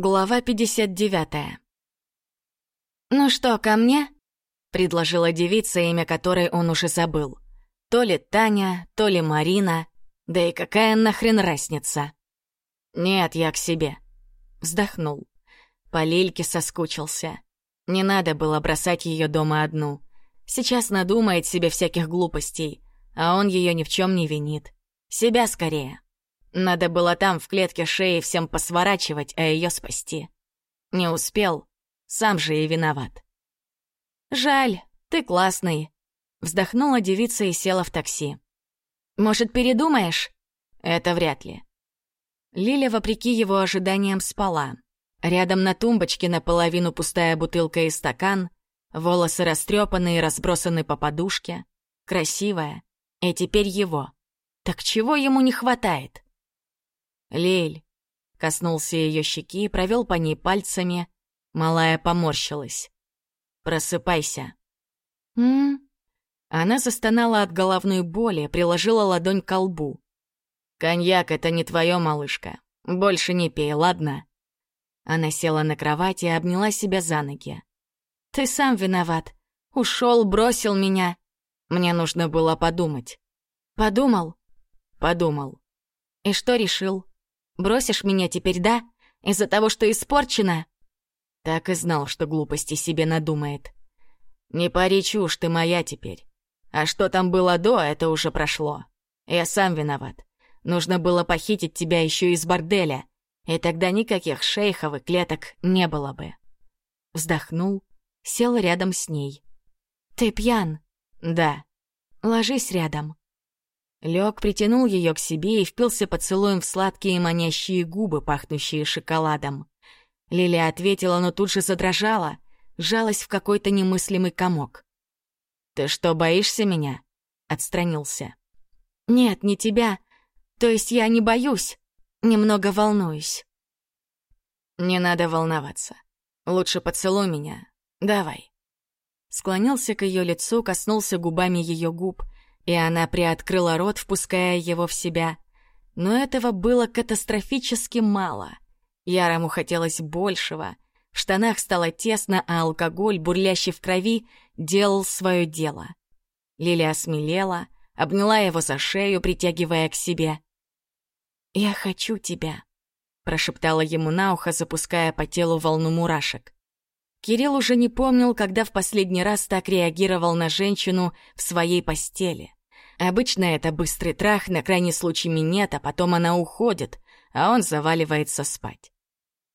Глава 59 «Ну что, ко мне?» — предложила девица, имя которой он уже забыл. То ли Таня, то ли Марина, да и какая нахрен разница? «Нет, я к себе», — вздохнул. По Лильке соскучился. Не надо было бросать ее дома одну. Сейчас надумает себе всяких глупостей, а он ее ни в чем не винит. Себя скорее. Надо было там, в клетке шеи, всем посворачивать, а ее спасти. Не успел, сам же и виноват. «Жаль, ты классный», — вздохнула девица и села в такси. «Может, передумаешь?» «Это вряд ли». Лиля, вопреки его ожиданиям, спала. Рядом на тумбочке наполовину пустая бутылка и стакан, волосы растрепаны и разбросаны по подушке. Красивая. И теперь его. Так чего ему не хватает? «Лель», — коснулся ее щеки и провел по ней пальцами. Малая поморщилась. «Просыпайся». «М?», Она застонала от головной боли, приложила ладонь к лбу. «Коньяк — это не твое, малышка. Больше не пей, ладно?» Она села на кровати и обняла себя за ноги. «Ты сам виноват. Ушел, бросил меня. Мне нужно было подумать». «Подумал?» «Подумал». «И что решил?» Бросишь меня теперь, да? Из-за того, что испорчено?» Так и знал, что глупости себе надумает. «Не пари чушь, ты моя теперь. А что там было до, это уже прошло. Я сам виноват. Нужно было похитить тебя еще из борделя, и тогда никаких шейхов и клеток не было бы». Вздохнул, сел рядом с ней. «Ты пьян?» «Да». «Ложись рядом». Лег притянул ее к себе и впился поцелуем в сладкие манящие губы, пахнущие шоколадом. Лилия ответила, но тут же задрожала, сжалась в какой-то немыслимый комок. «Ты что, боишься меня?» — отстранился. «Нет, не тебя. То есть я не боюсь, немного волнуюсь». «Не надо волноваться. Лучше поцелуй меня. Давай». Склонился к ее лицу, коснулся губами ее губ — и она приоткрыла рот, впуская его в себя. Но этого было катастрофически мало. Ярому хотелось большего. В штанах стало тесно, а алкоголь, бурлящий в крови, делал свое дело. Лилия осмелела, обняла его за шею, притягивая к себе. «Я хочу тебя», — прошептала ему на ухо, запуская по телу волну мурашек. Кирилл уже не помнил, когда в последний раз так реагировал на женщину в своей постели. Обычно это быстрый трах, на крайний случай минет, а потом она уходит, а он заваливается спать.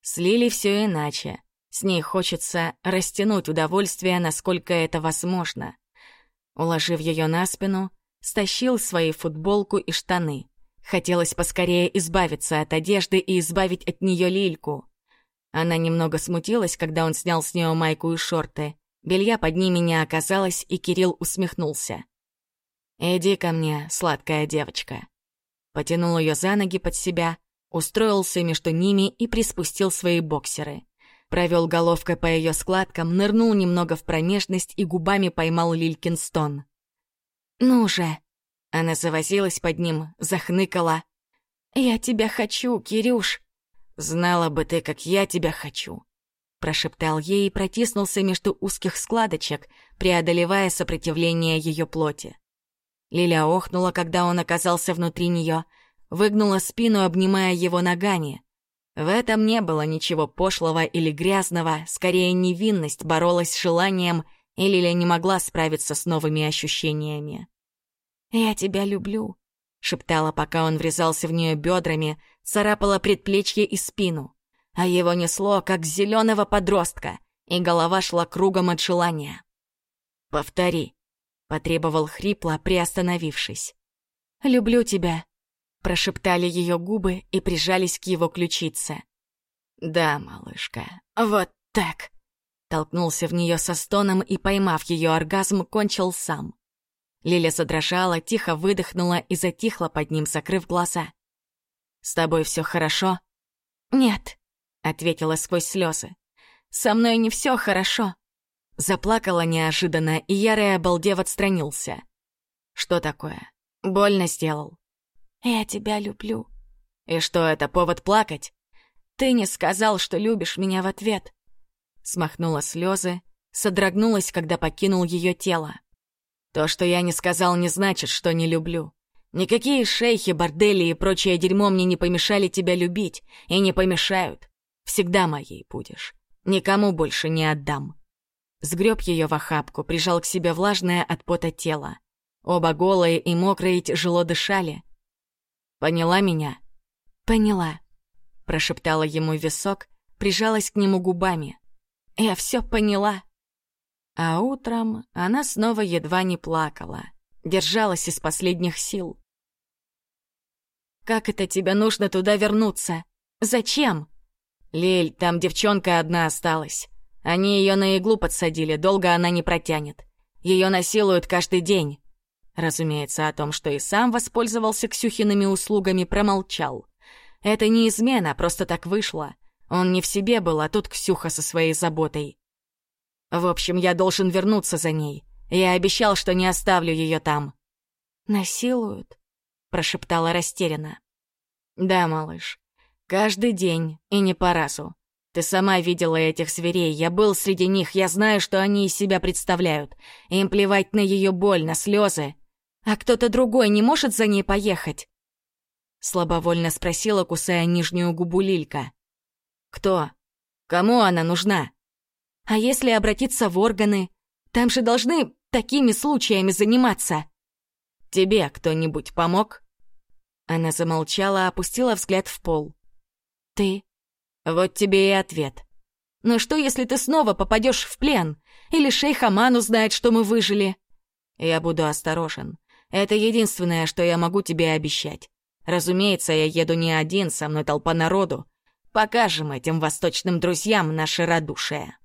С Лили все иначе. С ней хочется растянуть удовольствие, насколько это возможно. Уложив ее на спину, стащил свои футболку и штаны. Хотелось поскорее избавиться от одежды и избавить от нее Лильку. Она немного смутилась, когда он снял с нее майку и шорты. Белья под ними не оказалось, и Кирилл усмехнулся. «Иди ко мне, сладкая девочка». Потянул ее за ноги под себя, устроился между ними и приспустил свои боксеры. Провел головкой по ее складкам, нырнул немного в промежность и губами поймал Лилькин стон. «Ну же!» Она завозилась под ним, захныкала. «Я тебя хочу, Кирюш!» «Знала бы ты, как я тебя хочу!» Прошептал ей и протиснулся между узких складочек, преодолевая сопротивление ее плоти. Лиля охнула, когда он оказался внутри нее, выгнула спину, обнимая его ногами. В этом не было ничего пошлого или грязного, скорее невинность боролась с желанием, и Лиля не могла справиться с новыми ощущениями. «Я тебя люблю», — шептала, пока он врезался в нее бедрами, царапала предплечье и спину. А его несло, как зеленого подростка, и голова шла кругом от желания. «Повтори», потребовал хрипло, приостановившись. «Люблю тебя», — прошептали ее губы и прижались к его ключице. «Да, малышка, вот так», — толкнулся в нее со стоном и, поймав ее оргазм, кончил сам. Лиля задрожала, тихо выдохнула и затихла под ним, закрыв глаза. «С тобой все хорошо?» «Нет», — ответила сквозь слезы. «Со мной не все хорошо». Заплакала неожиданно, и Ярый обалдев отстранился. «Что такое? Больно сделал?» «Я тебя люблю». «И что, это повод плакать?» Ты не сказал, что любишь меня в ответ. Смахнула слезы, содрогнулась, когда покинул ее тело. То, что я не сказал, не значит, что не люблю. Никакие шейхи, бордели и прочее дерьмо мне не помешали тебя любить и не помешают. Всегда моей будешь. Никому больше не отдам. Сгреб ее в охапку, прижал к себе влажное от пота тело. Оба голые и мокрые тяжело дышали. «Поняла меня?» «Поняла», — прошептала ему висок, прижалась к нему губами. «Я все поняла». А утром она снова едва не плакала, держалась из последних сил. «Как это тебе нужно туда вернуться? Зачем?» «Лель, там девчонка одна осталась. Они ее на иглу подсадили, долго она не протянет. Ее насилуют каждый день. Разумеется, о том, что и сам воспользовался Ксюхиными услугами, промолчал. Это не измена, просто так вышло. Он не в себе был, а тут Ксюха со своей заботой. В общем, я должен вернуться за ней. Я обещал, что не оставлю ее там. «Насилуют?» — прошептала растерянно. «Да, малыш. Каждый день, и не по разу. Ты сама видела этих зверей, я был среди них, я знаю, что они из себя представляют. Им плевать на ее боль, на слезы. А кто-то другой не может за ней поехать?» Слабовольно спросила, кусая нижнюю губу Лилька. «Кто? Кому она нужна?» «А если обратиться в органы? Там же должны такими случаями заниматься!» «Тебе кто-нибудь помог?» Она замолчала, опустила взгляд в пол. «Ты?» «Вот тебе и ответ. Но что, если ты снова попадешь в плен? Или шейх Аман узнает, что мы выжили?» «Я буду осторожен. Это единственное, что я могу тебе обещать. Разумеется, я еду не один, со мной толпа народу. Покажем этим восточным друзьям наше радушие».